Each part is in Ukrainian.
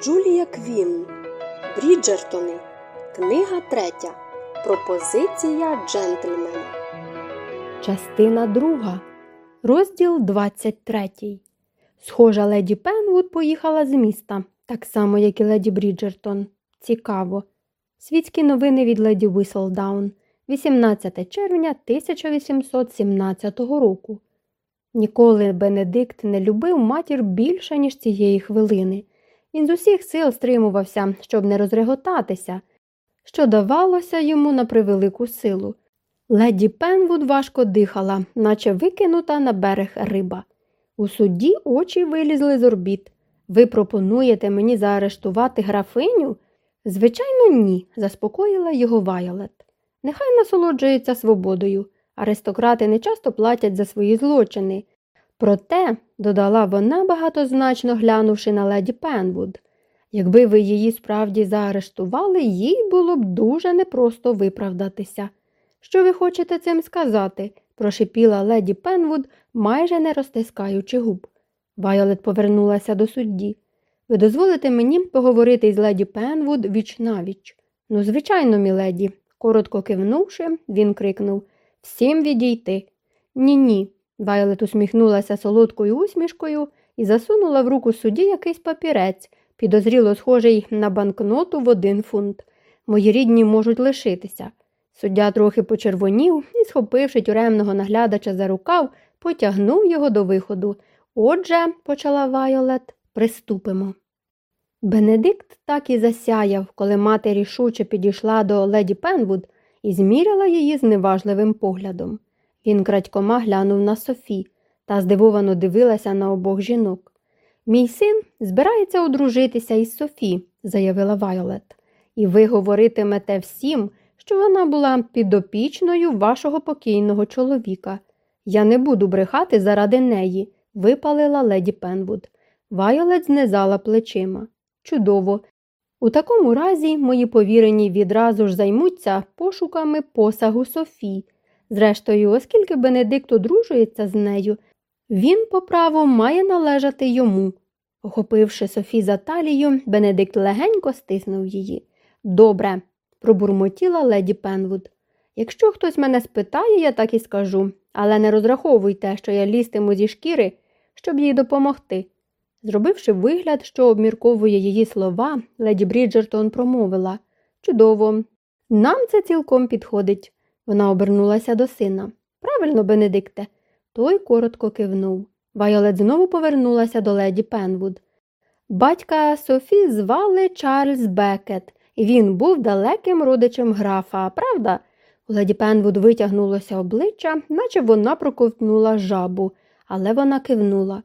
Джулія Квін. Бріджертони. Книга третя. Пропозиція джентльмена. Частина друга. Розділ 23. Схожа леді Пенвуд поїхала з міста, так само, як і леді Бріджертон. Цікаво. Світські новини від леді Віселдаун. 18 червня 1817 року. Ніколи Бенедикт не любив матір більше, ніж цієї хвилини. Він з усіх сил стримувався, щоб не розреготатися, що давалося йому на превелику силу. Леді Пенвуд важко дихала, наче викинута на берег риба. У суді очі вилізли з орбіт. Ви пропонуєте мені заарештувати графиню? Звичайно, ні, заспокоїла його Вайолет. Нехай насолоджується свободою. Аристократи не часто платять за свої злочини. Проте, додала вона, багатозначно глянувши на леді Пенвуд, якби ви її справді заарештували, їй було б дуже непросто виправдатися. Що ви хочете цим сказати? прошипіла леді Пенвуд, майже не розтискаючи губ. Вайолет повернулася до судді. Ви дозволите мені поговорити із леді Пенвуд віч навіч? Ну, звичайно, міледі. Коротко кивнувши, він крикнув Всім відійти. Ні, ні. Вайлет усміхнулася солодкою усмішкою і засунула в руку судді якийсь папірець, підозріло схожий на банкноту в один фунт. Мої рідні можуть лишитися. Суддя трохи почервонів і, схопивши тюремного наглядача за рукав, потягнув його до виходу. Отже, почала Вайолет, приступимо. Бенедикт так і засяяв, коли мати рішуче підійшла до леді Пенвуд і зміряла її зневажливим поглядом. Він крадькома глянув на Софі та здивовано дивилася на обох жінок. Мій син збирається одружитися із Софі, заявила Вайолет, і ви говоритимете всім, що вона була підопічною вашого покійного чоловіка. Я не буду брехати заради неї, випалила леді Пенвуд. Вайолет знизала плечима. Чудово. У такому разі мої повірені відразу ж займуться пошуками посагу Софі. Зрештою, оскільки Бенедикт одружується з нею, він по праву має належати йому. Охопивши Софі за талію, Бенедикт легенько стиснув її. Добре, пробурмотіла леді Пенвуд. Якщо хтось мене спитає, я так і скажу, але не розраховуйте, що я лістиму зі шкіри, щоб їй допомогти. Зробивши вигляд, що обмірковує її слова, леді Бріджертон промовила Чудово, нам це цілком підходить. Вона обернулася до сина. Правильно, Бенедикте. Той коротко кивнув. Вайолет знову повернулася до леді Пенвуд. Батька Софі звали Чарльз Бекет, і він був далеким родичем графа, правда? У леді Пенвуд витягнулося обличчя, наче вона проковтнула жабу, але вона кивнула.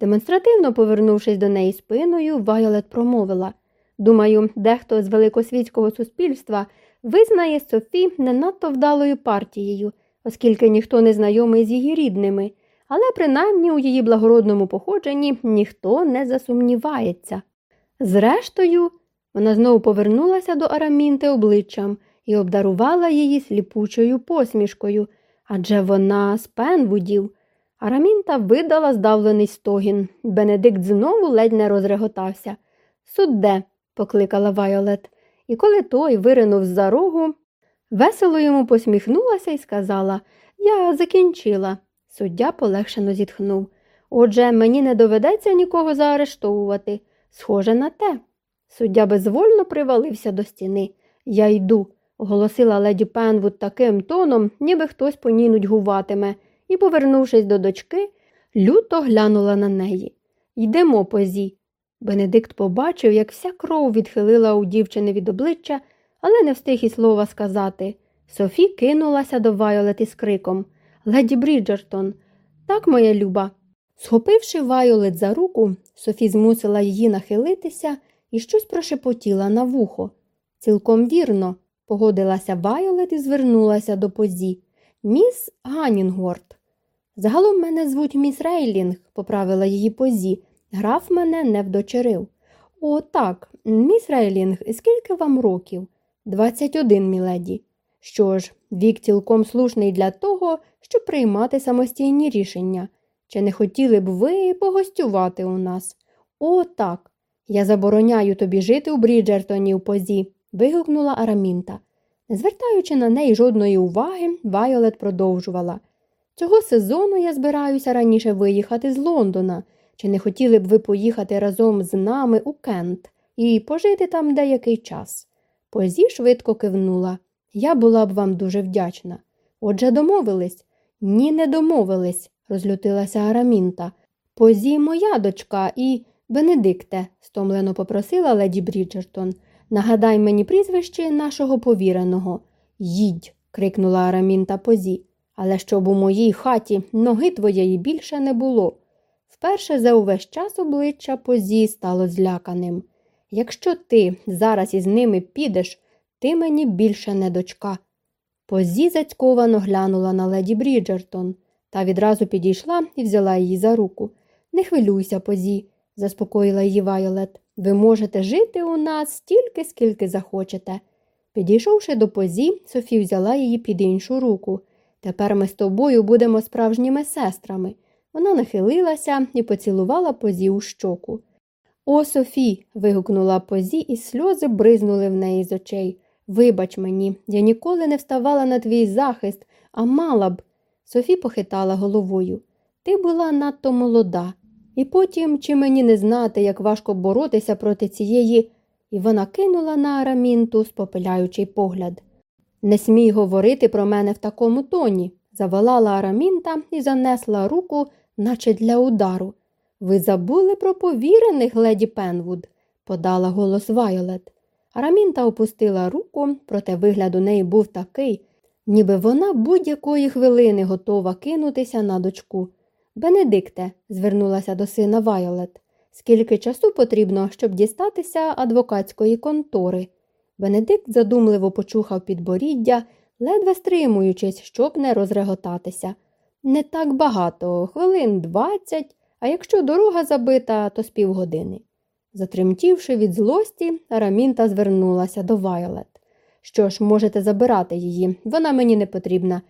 Демонстративно повернувшись до неї спиною, Вайолет промовила Думаю, дехто з великосвітського суспільства визнає Софі не надто вдалою партією, оскільки ніхто не знайомий з її рідними, але принаймні у її благородному походженні ніхто не засумнівається. Зрештою, вона знову повернулася до Арамінти обличчям і обдарувала її сліпучою посмішкою, адже вона з Пенвудів. Арамінта видала здавлений стогін. Бенедикт знову ледь не розреготався. Судде, покликала Вайолет, і коли той виринув з-за рогу, весело йому посміхнулася і сказала Я закінчила. Суддя полегшено зітхнув. Отже, мені не доведеться нікого заарештовувати. Схоже на те. Суддя безвольно привалився до стіни. Я йду, оголосила леді Пенвуд таким тоном, ніби хтось по ній нудьгуватиме і, повернувшись до дочки, люто глянула на неї. Йдемо позі. Бенедикт побачив, як вся кров відхилила у дівчини від обличчя, але не встиг і слова сказати. Софі кинулася до Вайолет із криком Леді Бріджертон, так, моя люба. Схопивши Вайолет за руку, Софі змусила її нахилитися і щось прошепотіла на вухо. Цілком вірно, погодилася Вайолет і звернулася до Позі. Міс Ганінгворт. Загалом мене звуть міс Рейлінг, поправила її Позі. Граф мене не вдочерив. О, так, міс Рейлінг, скільки вам років? Двадцять один, міледі. Що ж, вік цілком слушний для того, щоб приймати самостійні рішення. Чи не хотіли б ви погостювати у нас? О, так. Я забороняю тобі жити у Бріджертоні у позі, вигукнула Арамінта. Не звертаючи на неї жодної уваги, Вайолет продовжувала. Цього сезону я збираюся раніше виїхати з Лондона. Чи не хотіли б ви поїхати разом з нами у Кент і пожити там деякий час? Позі швидко кивнула. Я була б вам дуже вдячна. Отже, домовились? Ні, не домовились, розлютилася Арамінта. Позі моя дочка і. Бенедикте, стомлено попросила леді Бріджертон. Нагадай мені прізвище нашого повіреного. Їдь. крикнула Арамінта позі. Але щоб у моїй хаті ноги твоєї більше не було. Вперше за увесь час обличчя позі стало зляканим. Якщо ти зараз із ними підеш, ти мені більше не дочка. Позі зацьковано глянула на леді Бріджертон та відразу підійшла і взяла її за руку. Не хвилюйся, позі, заспокоїла її Вайолет. Ви можете жити у нас стільки, скільки захочете. Підійшовши до позі, Софі взяла її під іншу руку. Тепер ми з тобою будемо справжніми сестрами. Вона нахилилася і поцілувала позі у щоку. О, Софі. вигукнула позі, і сльози бризнули в неї з очей. Вибач мені, я ніколи не вставала на твій захист, а мала б. Софі похитала головою. Ти була надто молода. І потім, чи мені не знати, як важко боротися проти цієї, і вона кинула на арамінту спопиляючий погляд. Не смій говорити про мене в такому тоні, заволала арамінта і занесла руку, наче для удару. Ви забули про повірених, леді Пенвуд, подала голос Вайолет. Арамінта опустила руку, проте вигляд у неї був такий, ніби вона будь-якої хвилини готова кинутися на дочку. Бенедикте, звернулася до сина Вайолет, скільки часу потрібно, щоб дістатися адвокатської контори. Бенедикт задумливо почухав підборіддя, ледве стримуючись, щоб не розреготатися. Не так багато, хвилин двадцять, а якщо дорога забита, то з півгодини. Затремтівши від злості, Арамінта звернулася до Вайолет. Що ж, можете забирати її, вона мені не потрібна.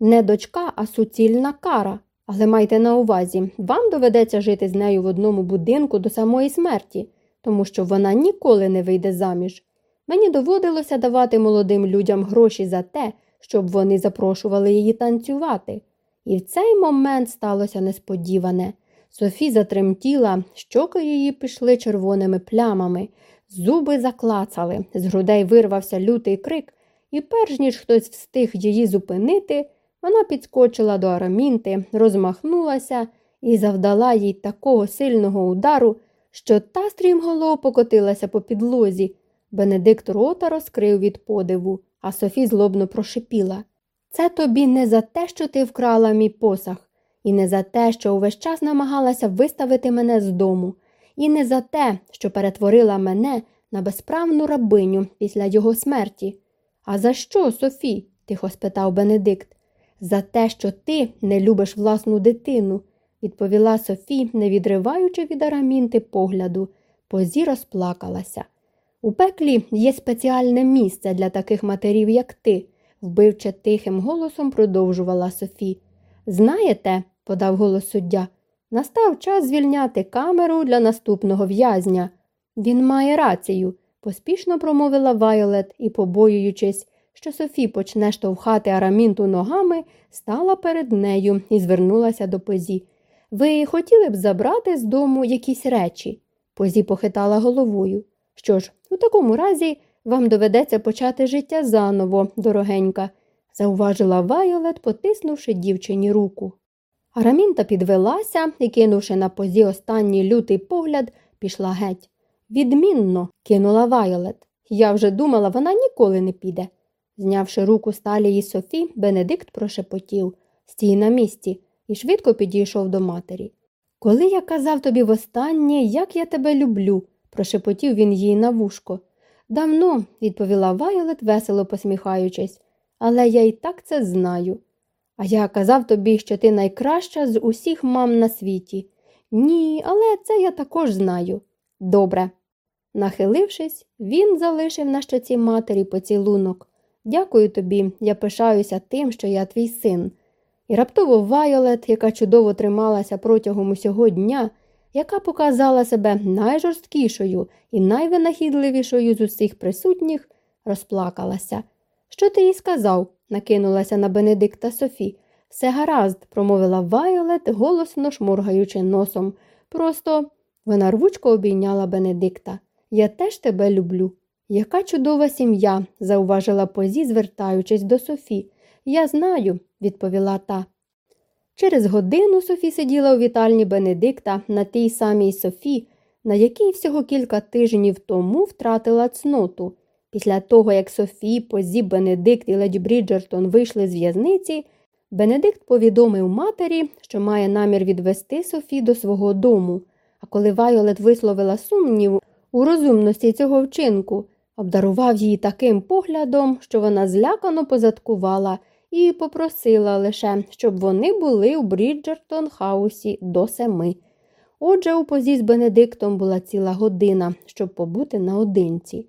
Не дочка, а суцільна кара. Але майте на увазі, вам доведеться жити з нею в одному будинку до самої смерті, тому що вона ніколи не вийде заміж. Мені доводилося давати молодим людям гроші за те, щоб вони запрошували її танцювати. І в цей момент сталося несподіване. Софі затремтіла, щоки її пішли червоними плямами, зуби заклацали, з грудей вирвався лютий крик, і, перш ніж хтось встиг її зупинити, вона підскочила до арамінти, розмахнулася і завдала їй такого сильного удару, що та стрімголов покотилася по підлозі. Бенедикт рота розкрив від подиву, а Софі злобно прошипіла. Це тобі не за те, що ти вкрала мій посах, і не за те, що увесь час намагалася виставити мене з дому, і не за те, що перетворила мене на безправну рабиню після його смерті. А за що, Софі? тихо спитав Бенедикт. За те, що ти не любиш власну дитину, відповіла Софі, не відриваючи від арамінти погляду, позі розплакалася. У пеклі є спеціальне місце для таких матерів, як ти, вбивче тихим голосом продовжувала Софі. Знаєте, подав голос суддя, настав час звільняти камеру для наступного в'язня. Він має рацію, поспішно промовила Вайолет і, побоюючись, що Софі почне штовхати арамінту ногами, стала перед нею і звернулася до позі. Ви хотіли б забрати з дому якісь речі? Позі похитала головою. Що ж, у такому разі вам доведеться почати життя заново, дорогенька, зауважила Вайолет, потиснувши дівчині руку. Арамінта підвелася і, кинувши на позі останній лютий погляд, пішла геть. Відмінно, кинула Вайолет. Я вже думала, вона ніколи не піде. Знявши руку сталії Софі, Бенедикт прошепотів Стій на місці, і швидко підійшов до матері. Коли я казав тобі востаннє, як я тебе люблю, прошепотів він їй на вушко. Давно, відповіла Вайолет, весело посміхаючись, але я і так це знаю. А я казав тобі, що ти найкраща з усіх мам на світі. Ні, але це я також знаю. Добре. Нахилившись, він залишив на щоці матері поцілунок. Дякую тобі, я пишаюся тим, що я твій син. І раптово Вайолет, яка чудово трималася протягом усього дня, яка показала себе найжорсткішою і найвинахідливішою з усіх присутніх, розплакалася. Що ти їй сказав? накинулася на Бенедикта Софі. Все гаразд, промовила Вайолет, голосно шморгаючи носом. Просто вона рвучко обійняла Бенедикта. Я теж тебе люблю. Яка чудова сім'я, зауважила позі, звертаючись до Софі. Я знаю, відповіла та. Через годину Софі сиділа у вітальні Бенедикта на тій самій Софі, на якій всього кілька тижнів тому втратила цноту. Після того, як Софі, Позі, Бенедикт і леді Бріджертон вийшли з в'язниці, Бенедикт повідомив матері, що має намір відвести Софі до свого дому. А коли Вайолет висловила сумнів у розумності цього вчинку, обдарував її таким поглядом, що вона злякано позадкувала і попросила лише, щоб вони були у Бріджертон хаусі до семи. Отже, у позі з Бенедиктом була ціла година, щоб побути наодинці.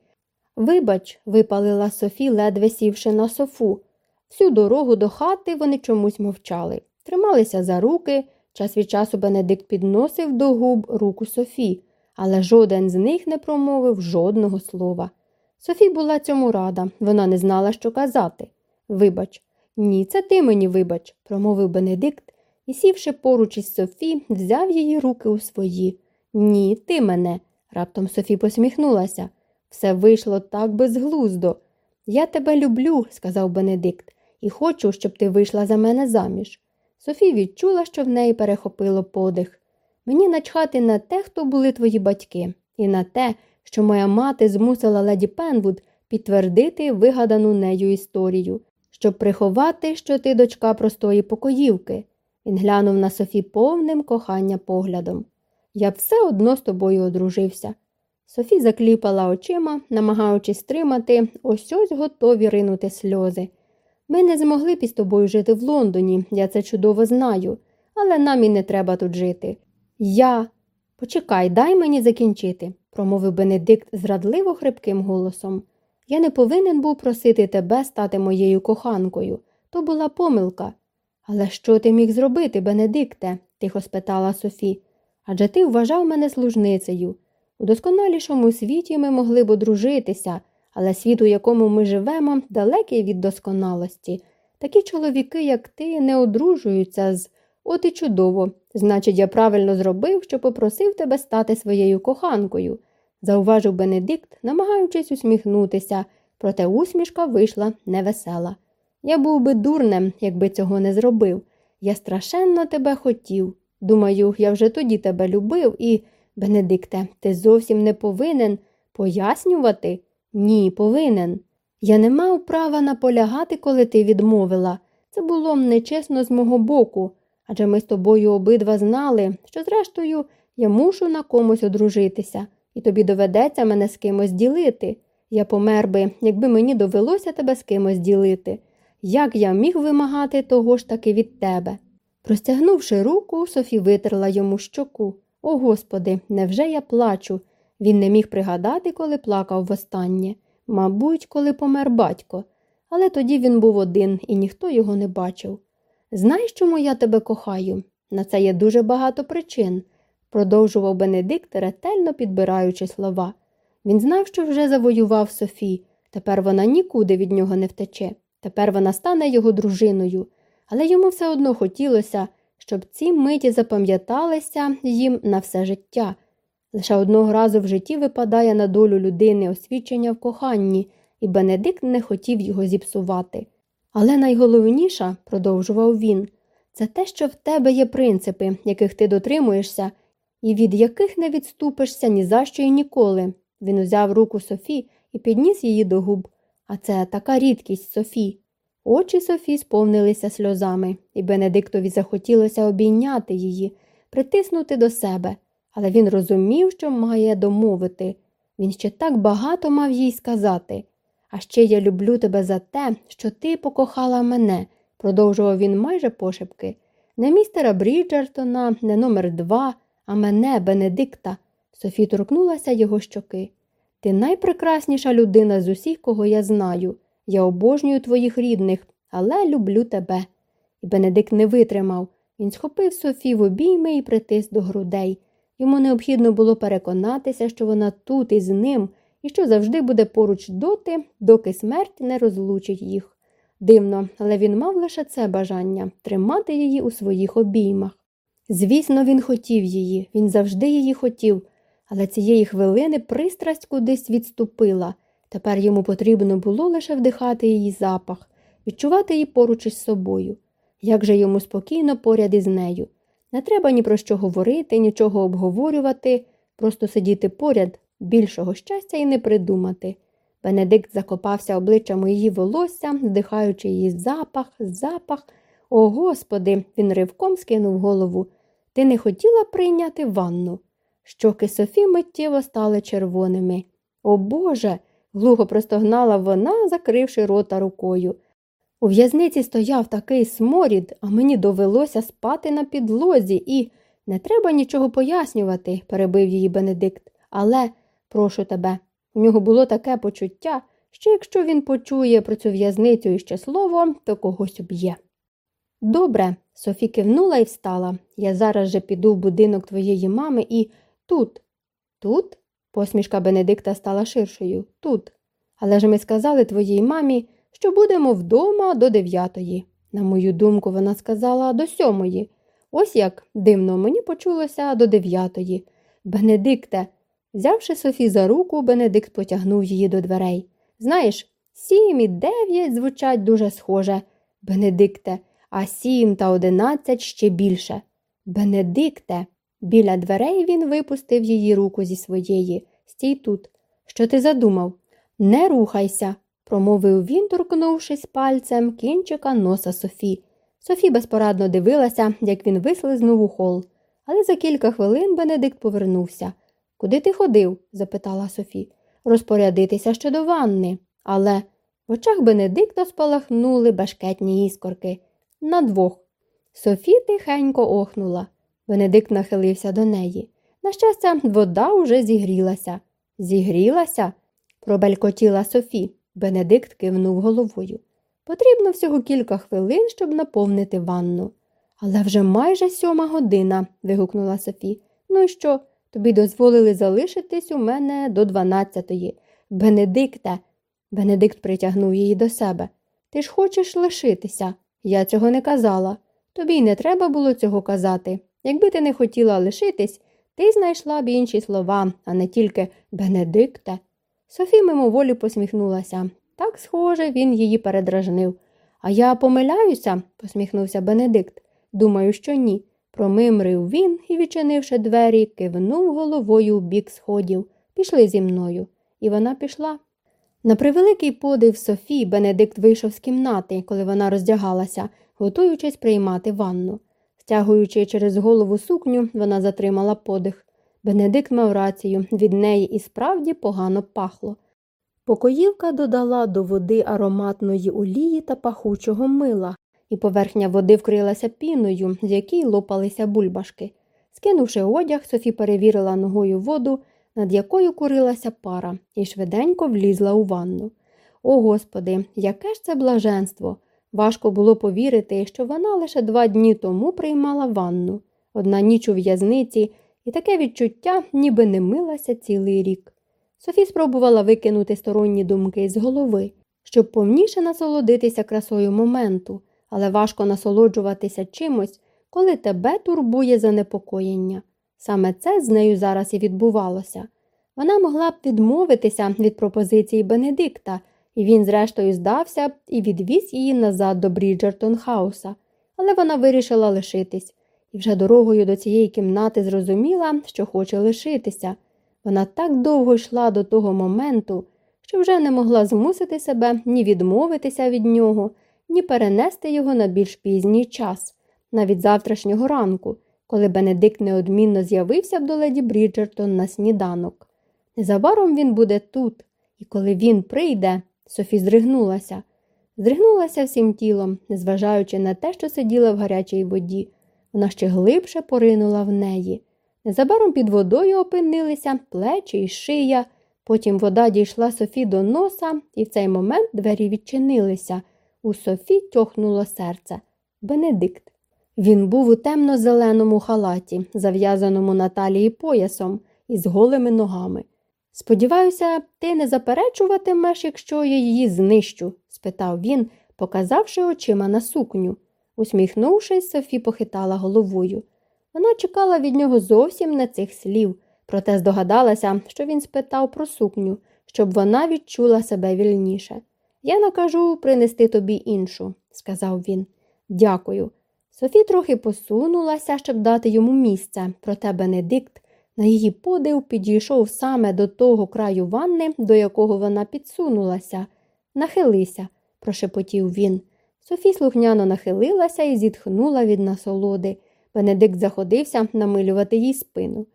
Вибач, випалила Софі, ледве сівши на софу. Всю дорогу до хати вони чомусь мовчали, трималися за руки. Час від часу Бенедикт підносив до губ руку Софі, але жоден з них не промовив жодного слова. Софі була цьому рада, вона не знала, що казати. Вибач, ні, це ти мені вибач, промовив Бенедикт і, сівши поруч із Софі, взяв її руки у свої. Ні, ти мене. Раптом Софі посміхнулася. Все вийшло так безглуздо. Я тебе люблю, сказав Бенедикт, і хочу, щоб ти вийшла за мене заміж. Софі відчула, що в неї перехопило подих. Мені начхати на те, хто були твої батьки, і на те, що моя мати змусила леді Пенвуд підтвердити вигадану нею історію, щоб приховати, що ти дочка простої покоївки. Він глянув на Софі повним кохання поглядом. Я все одно з тобою одружився. Софі закліпала очима, намагаючись стримати, ось ось готові ринути сльози. Ми не змогли б із тобою жити в Лондоні, я це чудово знаю, але нам і не треба тут жити. Я. Почекай, дай мені закінчити, промовив Бенедикт зрадливо хрипким голосом. Я не повинен був просити тебе стати моєю коханкою. То була помилка. Але що ти міг зробити, Бенедикте? тихо спитала Софі. Адже ти вважав мене служницею. У досконалішому світі ми могли б одружитися, але світ, у якому ми живемо, далекий від досконалості. Такі чоловіки, як ти, не одружуються з от і чудово. Значить, я правильно зробив, що попросив тебе стати своєю коханкою, зауважив Бенедикт, намагаючись усміхнутися, проте усмішка вийшла невесела. Я був би дурнем, якби цього не зробив. Я страшенно тебе хотів. Думаю, я вже тоді тебе любив і. Бенедикте, ти зовсім не повинен пояснювати? Ні, повинен. Я не мав права наполягати, коли ти відмовила. Це було нечесно з мого боку, адже ми з тобою обидва знали, що, зрештою, я мушу на комусь одружитися, і тобі доведеться мене з кимось ділити. Я помер би, якби мені довелося тебе з кимось ділити. Як я міг вимагати того ж таки від тебе? Простягнувши руку, Софі витерла йому щоку. О Господи, невже я плачу? Він не міг пригадати, коли плакав востаннє, мабуть, коли помер батько, але тоді він був один і ніхто його не бачив. Знаєш, чому я тебе кохаю? На це є дуже багато причин, продовжував Бенедикт, ретельно підбираючи слова. Він знав, що вже завоював Софі. Тепер вона нікуди від нього не втече. Тепер вона стане його дружиною, але йому все одно хотілося, щоб ці миті запам'яталися їм на все життя. Лише одного разу в житті випадає на долю людини освічення в коханні, і Бенедикт не хотів його зіпсувати. Але найголовніше, продовжував він, це те, що в тебе є принципи, яких ти дотримуєшся, і від яких не відступишся ні за що і ніколи. Він узяв руку Софі і підніс її до губ. А це така рідкість Софі. Очі Софі сповнилися сльозами, і Бенедиктові захотілося обійняти її, притиснути до себе, але він розумів, що має домовити. Він ще так багато мав їй сказати. А ще я люблю тебе за те, що ти покохала мене, продовжував він майже пошепки. Не містера Бріджертона, не номер два, а мене, Бенедикта. Софі торкнулася його щоки. Ти найпрекрасніша людина з усіх, кого я знаю. Я обожнюю твоїх рідних, але люблю тебе. І Бенедикт не витримав. Він схопив Софі в обійми і притис до грудей. Йому необхідно було переконатися, що вона тут із ним і що завжди буде поруч доти, доки смерть не розлучить їх. Дивно, але він мав лише це бажання тримати її у своїх обіймах. Звісно, він хотів її, він завжди її хотів, але цієї хвилини пристрасть кудись відступила. Тепер йому потрібно було лише вдихати її запах, відчувати її поруч із собою. Як же йому спокійно поряд із нею. Не треба ні про що говорити, нічого обговорювати, просто сидіти поряд, більшого щастя і не придумати. Бенедикт закопався обличчям її волосся, вдихаючи її запах, запах. О, Господи, він ривком скинув голову. Ти не хотіла прийняти ванну? Щоки Софі миттєво стали червоними. О Боже. глухо простогнала вона, закривши рота рукою. У в'язниці стояв такий сморід, а мені довелося спати на підлозі і не треба нічого пояснювати, перебив її Бенедикт. Але, прошу тебе, у нього було таке почуття, що якщо він почує про цю в'язницю іще слово, то когось уб'є. Добре, Софі кивнула і встала. Я зараз же піду в будинок твоєї мами і тут. Тут? Посмішка Бенедикта стала ширшою. Тут. Але ж ми сказали твоїй мамі, що будемо вдома до дев'ятої. На мою думку, вона сказала до сьомої. Ось як дивно мені почулося до дев'ятої. Бенедикте, взявши Софі за руку, Бенедикт потягнув її до дверей. Знаєш, сім і дев'ять звучать дуже схоже. Бенедикте, а сім та одинадцять ще більше. Бенедикте, біля дверей він випустив її руку зі своєї. Стій тут. Що ти задумав? Не рухайся, промовив він, торкнувшись пальцем кінчика носа Софі. Софі безпорадно дивилася, як він вислизнув у хол. Але за кілька хвилин Бенедикт повернувся. Куди ти ходив? запитала Софі. Розпорядитися щодо ванни. Але в очах Бенедикта спалахнули башкетні іскорки. На двох. Софі тихенько охнула. Бенедикт нахилився до неї. На щастя, вода уже зігрілася. Зігрілася? пробелькотіла Софі. Бенедикт кивнув головою. Потрібно всього кілька хвилин, щоб наповнити ванну. Але вже майже сьома година, вигукнула Софі. Ну і що? Тобі дозволили залишитись у мене до дванадцятої. Бенедикте. Бенедикт притягнув її до себе. Ти ж хочеш лишитися. Я цього не казала. Тобі й не треба було цього казати. Якби ти не хотіла лишитись, ти знайшла б інші слова, а не тільки Бенедикте. Софі мимоволі посміхнулася. Так, схоже, він її передражнив. А я помиляюся, посміхнувся Бенедикт. Думаю, що ні. Промимрив він і, відчинивши двері, кивнув головою в бік сходів. Пішли зі мною. І вона пішла. На превеликий подив Софії Бенедикт вийшов з кімнати, коли вона роздягалася, готуючись приймати ванну. Стягуючи через голову сукню, вона затримала подих. Бенедикт мав рацію, від неї і справді погано пахло. Покоївка додала до води ароматної олії та пахучого мила, і поверхня води вкрилася піною, з якій лопалися бульбашки. Скинувши одяг, Софі перевірила ногою воду, над якою курилася пара, і швиденько влізла у ванну. О Господи, яке ж це блаженство! Важко було повірити, що вона лише два дні тому приймала ванну, одна ніч у в'язниці, і таке відчуття, ніби не милася цілий рік. Софі спробувала викинути сторонні думки з голови, щоб повніше насолодитися красою моменту, але важко насолоджуватися чимось, коли тебе турбує занепокоєння. Саме це з нею зараз і відбувалося. Вона могла б відмовитися від пропозиції Бенедикта, і він, зрештою, здався і відвіз її назад до Бріджертон Хауса, але вона вирішила лишитись, і вже дорогою до цієї кімнати зрозуміла, що хоче лишитися. Вона так довго йшла до того моменту, що вже не могла змусити себе ні відмовитися від нього, ні перенести його на більш пізній час, навіть завтрашнього ранку, коли Бенедикт неодмінно з'явився б до леді Бріджертон на сніданок. Незабаром він буде тут, і коли він прийде, Софі здригнулася. Здригнулася всім тілом, незважаючи на те, що сиділа в гарячій воді. Вона ще глибше поринула в неї. Незабаром під водою опинилися плечі і шия, потім вода дійшла Софі до носа, і в цей момент двері відчинилися. У Софі тьохнуло серце. Бенедикт. Він був у темно-зеленому халаті, зав'язаному на талії поясом і з голими ногами. Сподіваюся, ти не заперечуватимеш, якщо я її знищу? спитав він, показавши очима на сукню. Усміхнувшись, Софі похитала головою. Вона чекала від нього зовсім не цих слів, проте здогадалася, що він спитав про сукню, щоб вона відчула себе вільніше. Я накажу принести тобі іншу, сказав він. Дякую. Софі трохи посунулася, щоб дати йому місце, проте Бенедикт на її подив підійшов саме до того краю ванни, до якого вона підсунулася. Нахилися, прошепотів він. Софі слухняно нахилилася і зітхнула від насолоди. Бенедикт заходився намилювати їй спину.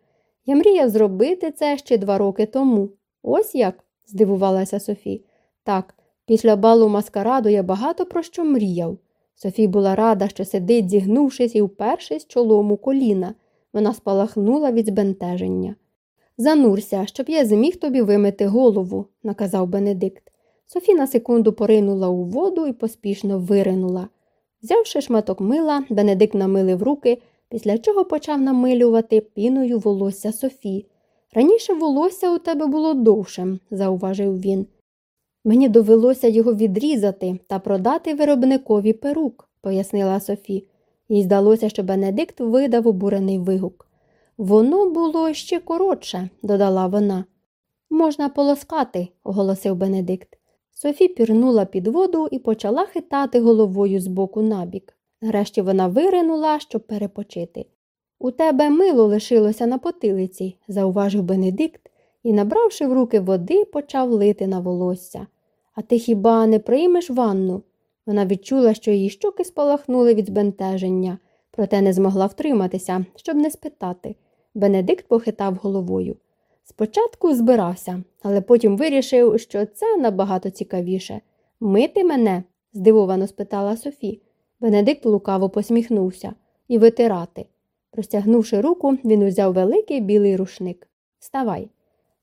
Я мріяв зробити це ще два роки тому. Ось як? здивувалася Софі. Так, після балу маскараду я багато про що мріяв. Софі була рада, що сидить, зігнувшись і впершись чолом у коліна. Вона спалахнула від збентеження. Занурся, щоб я зміг тобі вимити голову, наказав Бенедикт. Софі на секунду поринула у воду і поспішно виринула. Взявши шматок мила, Бенедикт намилив руки, після чого почав намилювати піною волосся Софі. Раніше волосся у тебе було довшим, зауважив він. Мені довелося його відрізати та продати виробникові перук, пояснила Софі. Їй здалося, що Бенедикт видав обурений вигук. Воно було ще коротше, додала вона. Можна полоскати, оголосив Бенедикт. Софі пірнула під воду і почала хитати головою з боку набік. Нарешті вона виринула, щоб перепочити. У тебе мило лишилося на потилиці, зауважив Бенедикт і, набравши в руки води, почав лити на волосся. А ти хіба не приймеш ванну? Вона відчула, що її щоки спалахнули від збентеження, проте не змогла втриматися, щоб не спитати. Бенедикт похитав головою. Спочатку збирався, але потім вирішив, що це набагато цікавіше. Мити мене? здивовано спитала Софі. Бенедикт лукаво посміхнувся і витирати. Простягнувши руку, він узяв великий білий рушник. Вставай.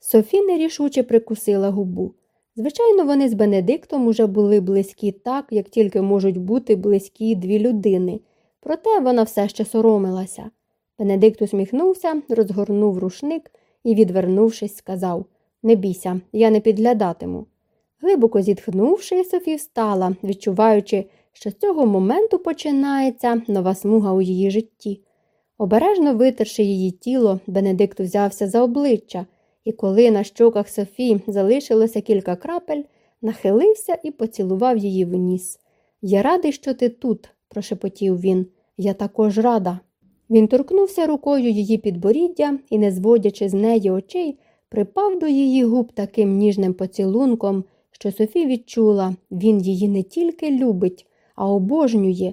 Софі нерішуче прикусила губу. Звичайно, вони з Бенедиктом уже були близькі так, як тільки можуть бути близькі дві людини, проте вона все ще соромилася. Бенедикт усміхнувся, розгорнув рушник і, відвернувшись, сказав Не бійся, я не підглядатиму. Глибоко зітхнувши, Софі встала, відчуваючи, що з цього моменту починається нова смуга у її житті. Обережно витерши її тіло, Бенедикт взявся за обличчя і коли на щоках Софі залишилося кілька крапель, нахилився і поцілував її в ніс. Я радий, що ти тут, прошепотів він. Я також рада. Він торкнувся рукою її підборіддя і, не зводячи з неї очей, припав до її губ таким ніжним поцілунком, що Софі відчула, він її не тільки любить, а обожнює.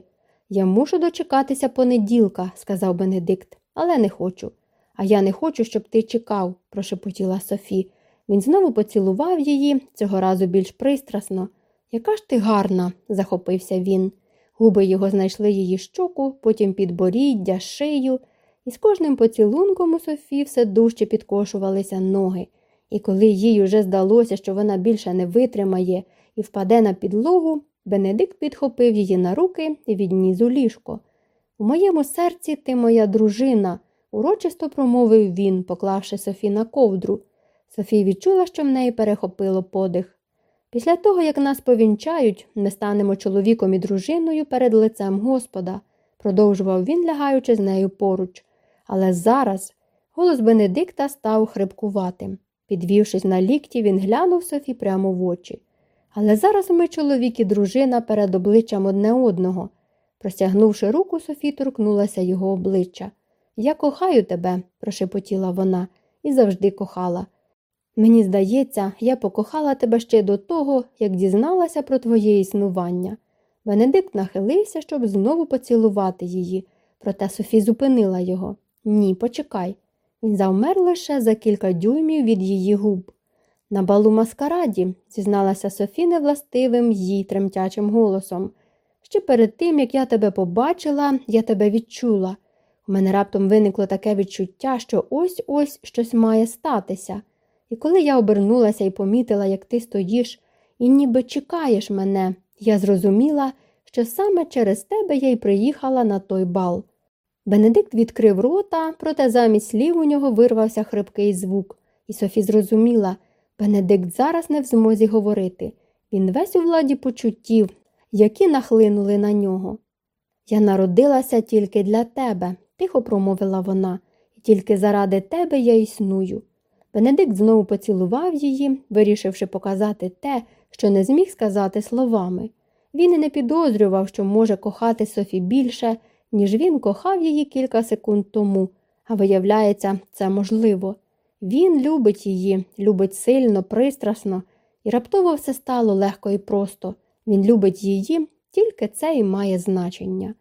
Я мушу дочекатися понеділка, сказав Бенедикт, але не хочу. А я не хочу, щоб ти чекав, прошепотіла Софі. Він знову поцілував її, цього разу більш пристрасно. Яка ж ти гарна, захопився він. Губи його знайшли її щоку, потім підборіддя, шию, і з кожним поцілунком у Софі все дужче підкошувалися ноги. І коли їй уже здалося, що вона більше не витримає і впаде на підлогу, Бенедикт підхопив її на руки і відніс у ліжко. У моєму серці ти моя дружина урочисто промовив він, поклавши Софі на ковдру. Софія відчула, що в неї перехопило подих. Після того, як нас повінчають, ми станемо чоловіком і дружиною перед лицем Господа, продовжував він, лягаючи з нею поруч. Але зараз голос Бенедикта став хрипкуватим. Підвівшись на лікті, він глянув Софі прямо в очі. Але зараз ми чоловік і дружина перед обличчям одне одного. Простягнувши руку, Софі торкнулася його обличчя. Я кохаю тебе, прошепотіла вона, і завжди кохала. Мені здається, я покохала тебе ще до того, як дізналася про твоє існування. Бенедикт нахилився, щоб знову поцілувати її, проте Софі зупинила його. Ні, почекай. Він завмер лише за кілька дюймів від її губ. На балу маскараді, зізналася Софі невластивим їй тремтячим голосом. Ще перед тим, як я тебе побачила, я тебе відчула. У мене раптом виникло таке відчуття, що ось ось щось має статися. І коли я обернулася і помітила, як ти стоїш, і ніби чекаєш мене, я зрозуміла, що саме через тебе я й приїхала на той бал. Бенедикт відкрив рота, проте замість слів у нього вирвався хрипкий звук, і Софі зрозуміла Бенедикт зараз не в змозі говорити. Він весь у владі почуттів, які нахлинули на нього. Я народилася тільки для тебе, тихо промовила вона, і тільки заради тебе я існую. Бенедикт знову поцілував її, вирішивши показати те, що не зміг сказати словами. Він і не підозрював, що може кохати Софі більше, ніж він кохав її кілька секунд тому, а виявляється, це можливо. Він любить її, любить сильно, пристрасно, і раптово все стало легко і просто. Він любить її, тільки це і має значення.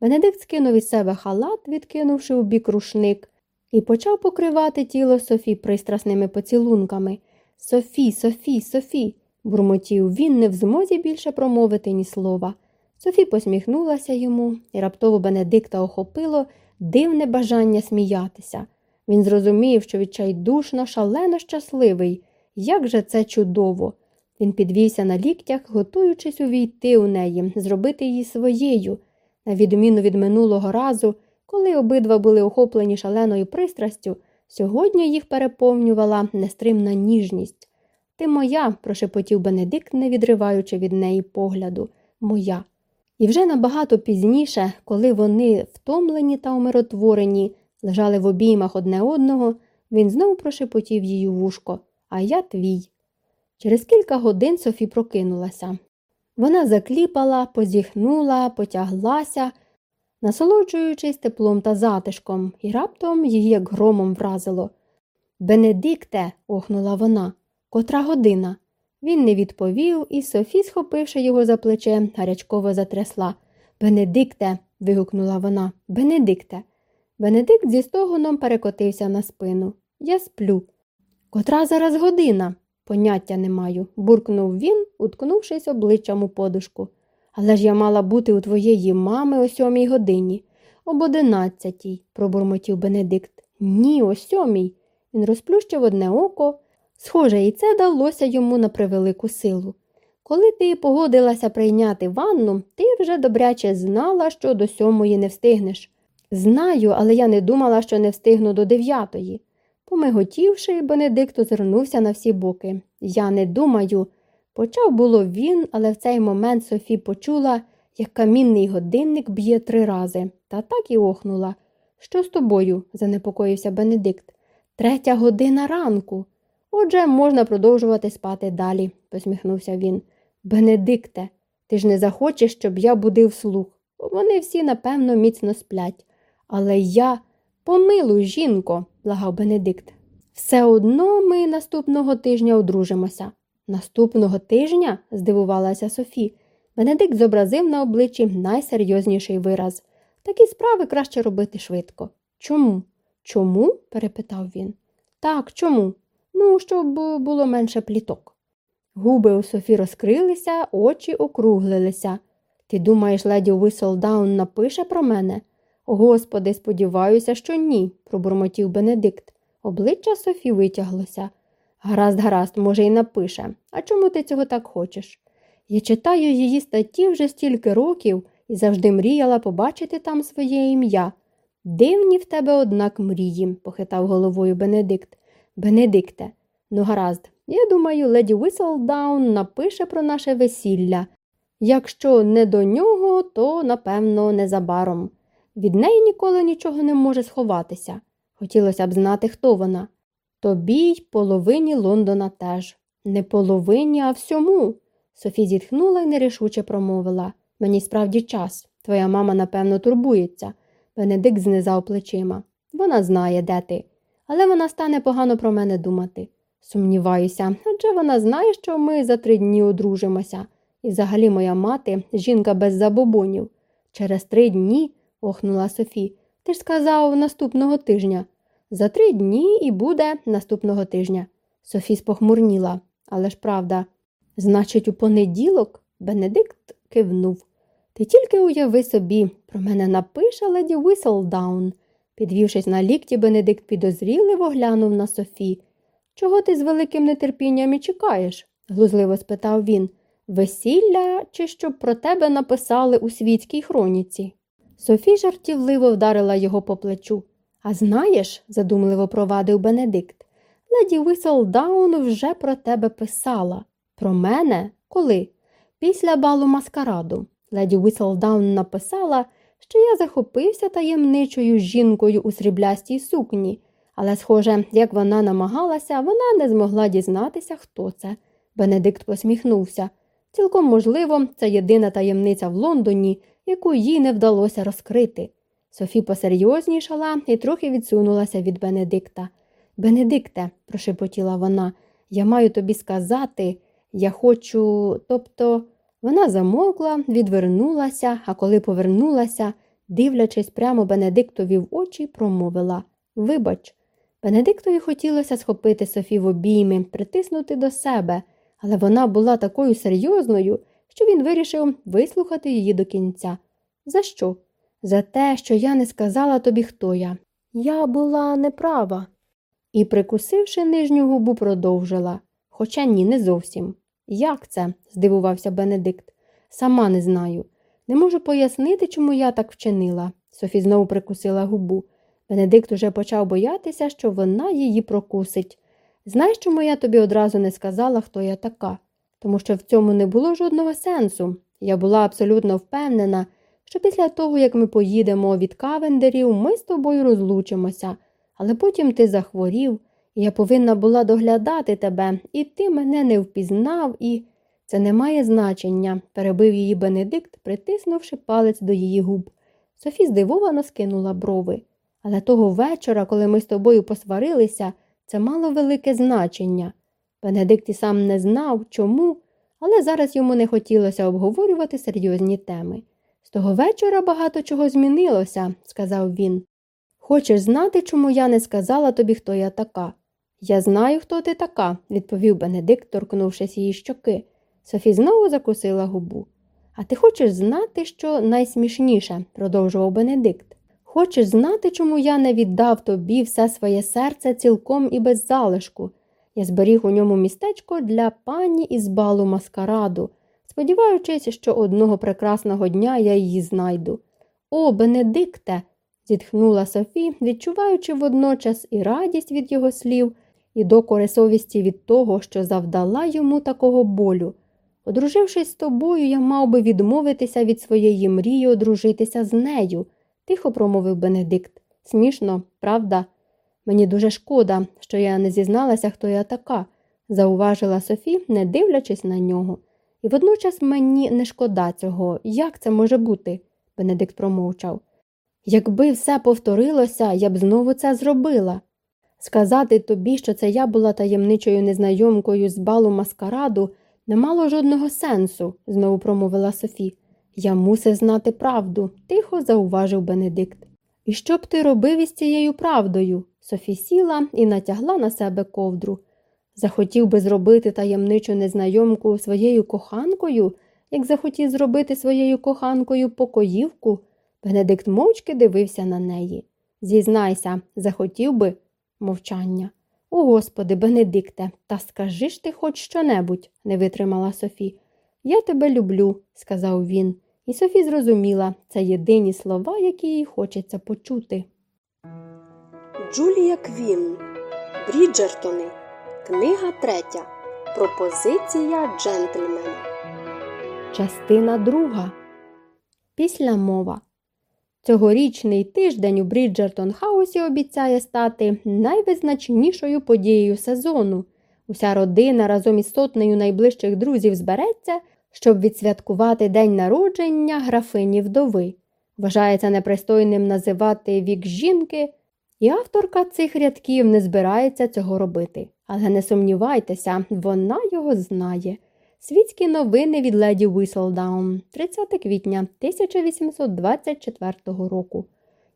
Бенедикт скинув із себе халат, відкинувши у бік рушник, і почав покривати тіло Софі пристрасними поцілунками. Софі, Софі, Софі, бурмотів він, не в змозі більше промовити ні слова. Софі посміхнулася йому, і раптово Бенедикта охопило дивне бажання сміятися. Він зрозумів, що відчайдушно, шалено щасливий. Як же це чудово! Він підвівся на ліктях, готуючись увійти у неї, зробити її своєю. На відміну від минулого разу, коли обидва були охоплені шаленою пристрастю, сьогодні їх переповнювала нестримна ніжність. Ти моя, прошепотів Бенедикт, не відриваючи від неї погляду, моя. І вже набагато пізніше, коли вони, втомлені та умиротворені, лежали в обіймах одне одного, він знову прошепотів її вушко, а я твій. Через кілька годин Софі прокинулася. Вона закліпала, позіхнула, потяглася, насолоджуючись теплом та затишком, і раптом її як громом вразило. Бенедикте, охнула вона, котра година. Він не відповів, і Софі, схопивши його за плече, гарячково затрясла. Бенедикте. вигукнула вона. Бенедикте. Бенедикт зі стогоном перекотився на спину. Я сплю. Котра зараз година? Поняття не маю, буркнув він, уткнувшись обличчям у подушку. Але ж я мала бути у твоєї мами о сьомій годині. Об одинадцятій, пробурмотів Бенедикт. Ні, о сьомій. Він розплющив одне око. Схоже, і це далося йому на превелику силу. Коли ти погодилася прийняти ванну, ти вже добряче знала, що до сьомої не встигнеш. Знаю, але я не думала, що не встигну до дев'ятої. Помиготівши, Бенедикт озирнувся на всі боки. Я не думаю. Почав було він, але в цей момент Софі почула, як камінний годинник б'є три рази, та так і охнула. Що з тобою? занепокоївся Бенедикт. Третя година ранку. Отже, можна продовжувати спати далі, посміхнувся він. Бенедикте, ти ж не захочеш, щоб я будив слух. Вони всі, напевно, міцно сплять. Але я помилуй, жінко, благав Бенедикт. Все одно ми наступного тижня одружимося. Наступного тижня? здивувалася Софі. Бенедикт зобразив на обличчі найсерйозніший вираз. Такі справи краще робити швидко. Чому? Чому? перепитав він. Так, чому? Ну, щоб було менше пліток. Губи у Софі розкрилися, очі округлилися. Ти думаєш, леді Уиселдаун напише про мене? Господи, сподіваюся, що ні, пробурмотів Бенедикт. Обличчя Софі витяглося. Гаразд, гаразд, може, і напише. А чому ти цього так хочеш? Я читаю її статті вже стільки років і завжди мріяла побачити там своє ім'я. Дивні в тебе, однак, мрії, похитав головою Бенедикт. Бенедикте, ну гаразд, я думаю, леді Віселдаун напише про наше весілля. Якщо не до нього, то, напевно, незабаром. Від неї ніколи нічого не може сховатися. Хотілося б знати, хто вона. Тобі й половині Лондона теж. Не половині, а всьому. Софі зітхнула і нерішуче промовила Мені справді час. Твоя мама, напевно, турбується. Бенедикт знизав плечима. Вона знає, де ти. Але вона стане погано про мене думати. Сумніваюся, адже вона знає, що ми за три дні одружимося. І взагалі моя мати жінка без забобонів. Через три дні, охнула Софі, ти ж сказав наступного тижня. За три дні і буде наступного тижня. Софі спохмурніла. Але ж правда. Значить, у понеділок Бенедикт кивнув. Ти тільки уяви собі, про мене напише леді Віселдаун. Підвівшись на лікті, Бенедикт підозріливо глянув на Софі. Чого ти з великим нетерпінням і чекаєш? глузливо спитав він. Весілля чи щоб про тебе написали у світській хроніці? Софі жартівливо вдарила його по плечу. А знаєш, задумливо провадив Бенедикт, леді Віселдаун вже про тебе писала. Про мене? Коли? Після балу маскараду. Леді Віселдаун написала, що я захопився таємничою жінкою у сріблястій сукні, але, схоже, як вона намагалася, вона не змогла дізнатися, хто це. Бенедикт посміхнувся. Цілком можливо, це єдина таємниця в Лондоні, яку їй не вдалося розкрити. Софі посерйознішала і трохи відсунулася від Бенедикта. Бенедикте, прошепотіла вона, я маю тобі сказати, я хочу, тобто. Вона замовкла, відвернулася, а коли повернулася, дивлячись прямо Бенедиктові в очі, промовила Вибач, Бенедиктові хотілося схопити Софі в обійми, притиснути до себе, але вона була такою серйозною, що він вирішив вислухати її до кінця. За що? За те, що я не сказала тобі, хто я. Я була неправа. І, прикусивши нижню губу, продовжила. Хоча ні, не зовсім. Як це? здивувався Бенедикт. Сама не знаю. Не можу пояснити, чому я так вчинила. Софі знову прикусила губу. Бенедикт уже почав боятися, що вона її прокусить. Знаєш, чому я тобі одразу не сказала, хто я така? Тому що в цьому не було жодного сенсу. Я була абсолютно впевнена, що після того, як ми поїдемо від кавендерів, ми з тобою розлучимося, але потім ти захворів, і я повинна була доглядати тебе, і ти мене не впізнав, і. Це не має значення, перебив її Бенедикт, притиснувши палець до її губ. Софі здивовано скинула брови. Але того вечора, коли ми з тобою посварилися, це мало велике значення. Бенедикт і сам не знав, чому, але зараз йому не хотілося обговорювати серйозні теми. З того вечора багато чого змінилося, сказав він. Хочеш знати, чому я не сказала тобі, хто я така? Я знаю, хто ти така, відповів Бенедикт, торкнувшись її щоки. Софі знову закусила губу. А ти хочеш знати, що найсмішніше, продовжував Бенедикт. Хочеш знати, чому я не віддав тобі все своє серце цілком і без залишку? Я зберіг у ньому містечко для пані із балу маскараду, сподіваючись, що одного прекрасного дня я її знайду. О, Бенедикте. зітхнула Софі, відчуваючи водночас і радість від його слів, і докори совісті від того, що завдала йому такого болю. Одружившись з тобою, я мав би відмовитися від своєї мрії одружитися з нею, тихо промовив Бенедикт. Смішно, правда? Мені дуже шкода, що я не зізналася, хто я така, зауважила Софі, не дивлячись на нього. І водночас мені не шкода цього. Як це може бути? Бенедикт промовчав. Якби все повторилося, я б знову це зробила. Сказати тобі, що це я була таємничою незнайомкою з балу маскараду, не мало жодного сенсу, знову промовила Софі. Я мусив знати правду, тихо зауважив Бенедикт. І що б ти робив із цією правдою? Софі сіла і натягла на себе ковдру. Захотів би зробити таємничу незнайомку своєю коханкою, як захотів зробити своєю коханкою покоївку. Бенедикт мовчки дивився на неї. Зізнайся, захотів би мовчання. О, господи, Бенедикте, та скажи ж ти хоч щонебудь, не витримала Софі. Я тебе люблю, сказав він, і Софі зрозуміла це єдині слова, які їй хочеться почути. Джулія Квін, Бріджертони, книга третя. Пропозиція джентльмена. Частина друга. Після мова. Цьогорічний тиждень у Бріджертон Хаусі обіцяє стати найвизначнішою подією сезону. Уся родина разом із сотнею найближчих друзів збереться, щоб відсвяткувати день народження графині вдови. Вважається непристойним називати вік жінки, і авторка цих рядків не збирається цього робити. Але не сумнівайтеся, вона його знає. Світські новини від леді Віселдаун, 30 квітня 1824 року.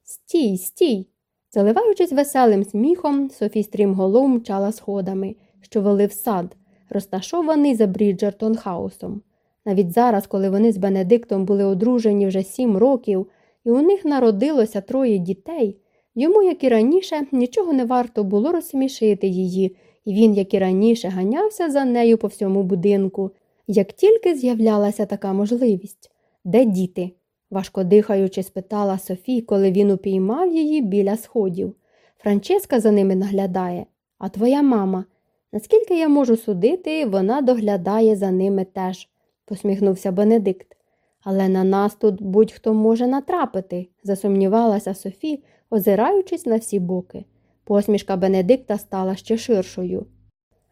Стій, стій! Заливаючись веселим сміхом, Софі стрімголов мчала сходами, що вели в сад, розташований за Бріджертон Хаусом. Навіть зараз, коли вони з Бенедиктом були одружені вже сім років, і у них народилося троє дітей, йому, як і раніше, нічого не варто було розсмішити її і він, як і раніше, ганявся за нею по всьому будинку, як тільки з'являлася така можливість. Де діти? важко дихаючи, спитала Софі, коли він упіймав її біля сходів. Франческа за ними наглядає, а твоя мама. Наскільки я можу судити, вона доглядає за ними теж, посміхнувся Бенедикт. Але на нас тут будь-хто може натрапити, засумнівалася Софі, озираючись на всі боки. Посмішка Бенедикта стала ще ширшою.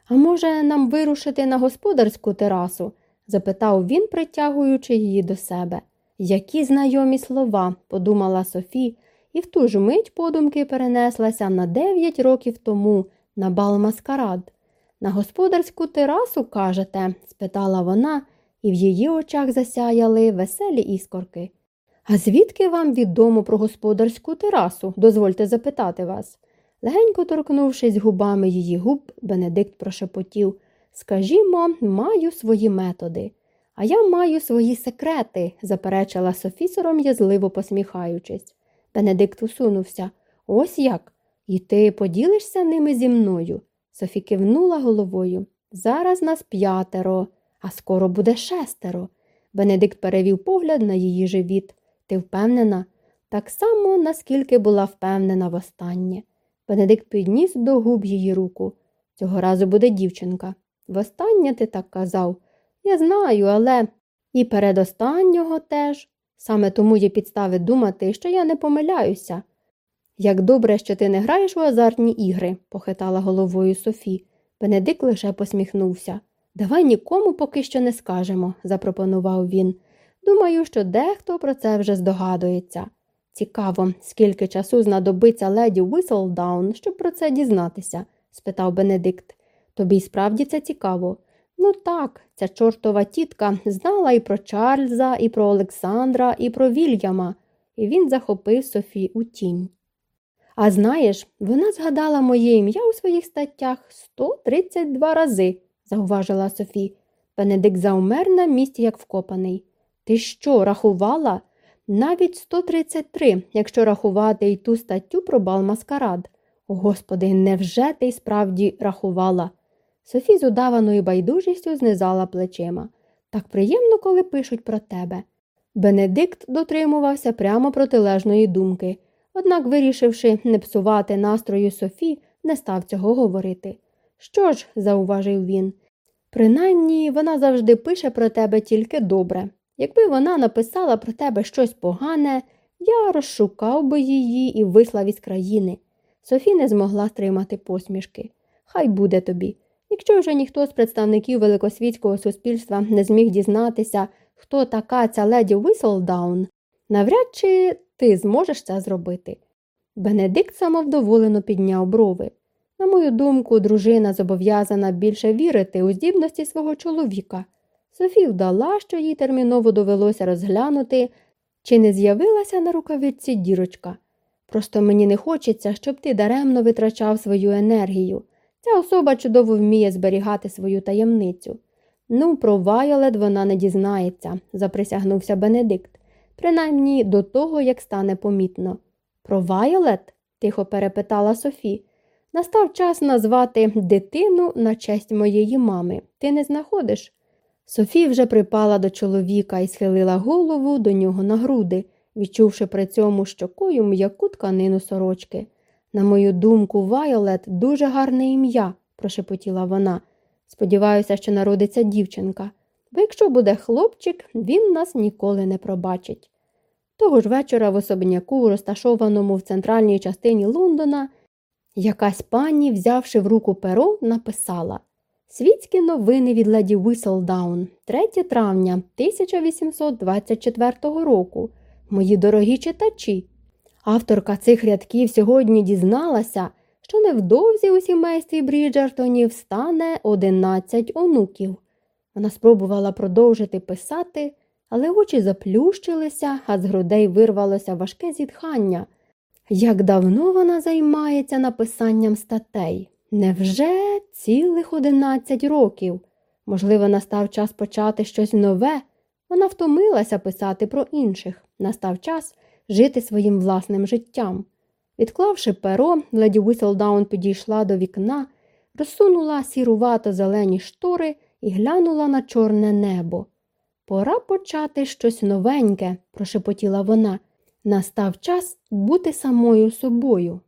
А може, нам вирушити на господарську терасу? запитав він, притягуючи її до себе. Які знайомі слова, подумала Софі, і в ту ж мить подумки перенеслася на дев'ять років тому на бал маскарад. На господарську терасу, кажете? спитала вона, і в її очах засяяли веселі іскорки. А звідки вам відомо про господарську терасу? Дозвольте запитати вас. Легенько торкнувшись губами її губ, Бенедикт прошепотів Скажімо, маю свої методи. А я маю свої секрети, заперечила Софі сором'язливо посміхаючись. Бенедикт усунувся. Ось як? І ти поділишся ними зі мною? Софі кивнула головою. Зараз нас п'ятеро, а скоро буде шестеро. Бенедикт перевів погляд на її живіт. Ти впевнена? Так само, наскільки була впевнена востаннє. Бенедикт підніс до губ її руку. Цього разу буде дівчинка. Востаннє ти так казав. Я знаю, але і передостаннього теж. Саме тому є підстави думати, що я не помиляюся. Як добре, що ти не граєш у азартні ігри, похитала головою Софі. Бенедикт лише посміхнувся. Давай нікому поки що не скажемо, запропонував він. Думаю, що дехто про це вже здогадується. Цікаво, скільки часу знадобиться леді Віселдаун, щоб про це дізнатися? спитав Бенедикт. Тобі справді це цікаво. Ну так, ця чортова тітка знала і про Чарльза, і про Олександра, і про Вільяма, і він захопив Софі у тінь. А знаєш, вона згадала моє ім'я у своїх статтях 132 рази, зауважила Софі. Бенедикт заумер на місці, як вкопаний. Ти що, рахувала? Навіть 133, якщо рахувати й ту статтю про бал маскарад. Господи, невже ти справді рахувала? Софі з удаваною байдужістю знизала плечима. Так приємно, коли пишуть про тебе. Бенедикт дотримувався прямо протилежної думки, однак, вирішивши не псувати настрою Софі, не став цього говорити. Що ж, зауважив він, принаймні вона завжди пише про тебе тільки добре. Якби вона написала про тебе щось погане, я розшукав би її і вислав із країни. Софі не змогла стримати посмішки. Хай буде тобі. Якщо вже ніхто з представників великосвітського суспільства не зміг дізнатися, хто така ця леді Віселдаун, навряд чи ти зможеш це зробити. Бенедикт самовдоволено підняв брови. На мою думку, дружина зобов'язана більше вірити у здібності свого чоловіка. Софі вдала, що їй терміново довелося розглянути, чи не з'явилася на рукавиці дірочка. Просто мені не хочеться, щоб ти даремно витрачав свою енергію. Ця особа чудово вміє зберігати свою таємницю. Ну, про Вайолет вона не дізнається, заприсягнувся Бенедикт, принаймні до того, як стане помітно. Про Вайолет? тихо перепитала Софі. Настав час назвати дитину на честь моєї мами. Ти не знаходиш? Софі вже припала до чоловіка і схилила голову до нього на груди, відчувши при цьому щокою м'яку тканину сорочки. На мою думку, Вайолет дуже гарне ім'я, прошепотіла вона. Сподіваюся, що народиться дівчинка, бо якщо буде хлопчик, він нас ніколи не пробачить. Того ж вечора в особняку, розташованому в центральній частині Лондона, якась пані, взявши в руку перо, написала Світські новини від леді Віселдаун, 3 травня 1824 року. Мої дорогі читачі. Авторка цих рядків сьогодні дізналася, що невдовзі у сімействі Бріджертонів стане 11 онуків. Вона спробувала продовжити писати, але очі заплющилися, а з грудей вирвалося важке зітхання. Як давно вона займається написанням статей? Невже цілих одинадцять років? Можливо, настав час почати щось нове. Вона втомилася писати про інших. Настав час жити своїм власним життям. Відклавши перо, леді Віселдаун підійшла до вікна, розсунула сірувато зелені штори і глянула на чорне небо. Пора почати щось новеньке, прошепотіла вона. Настав час бути самою собою.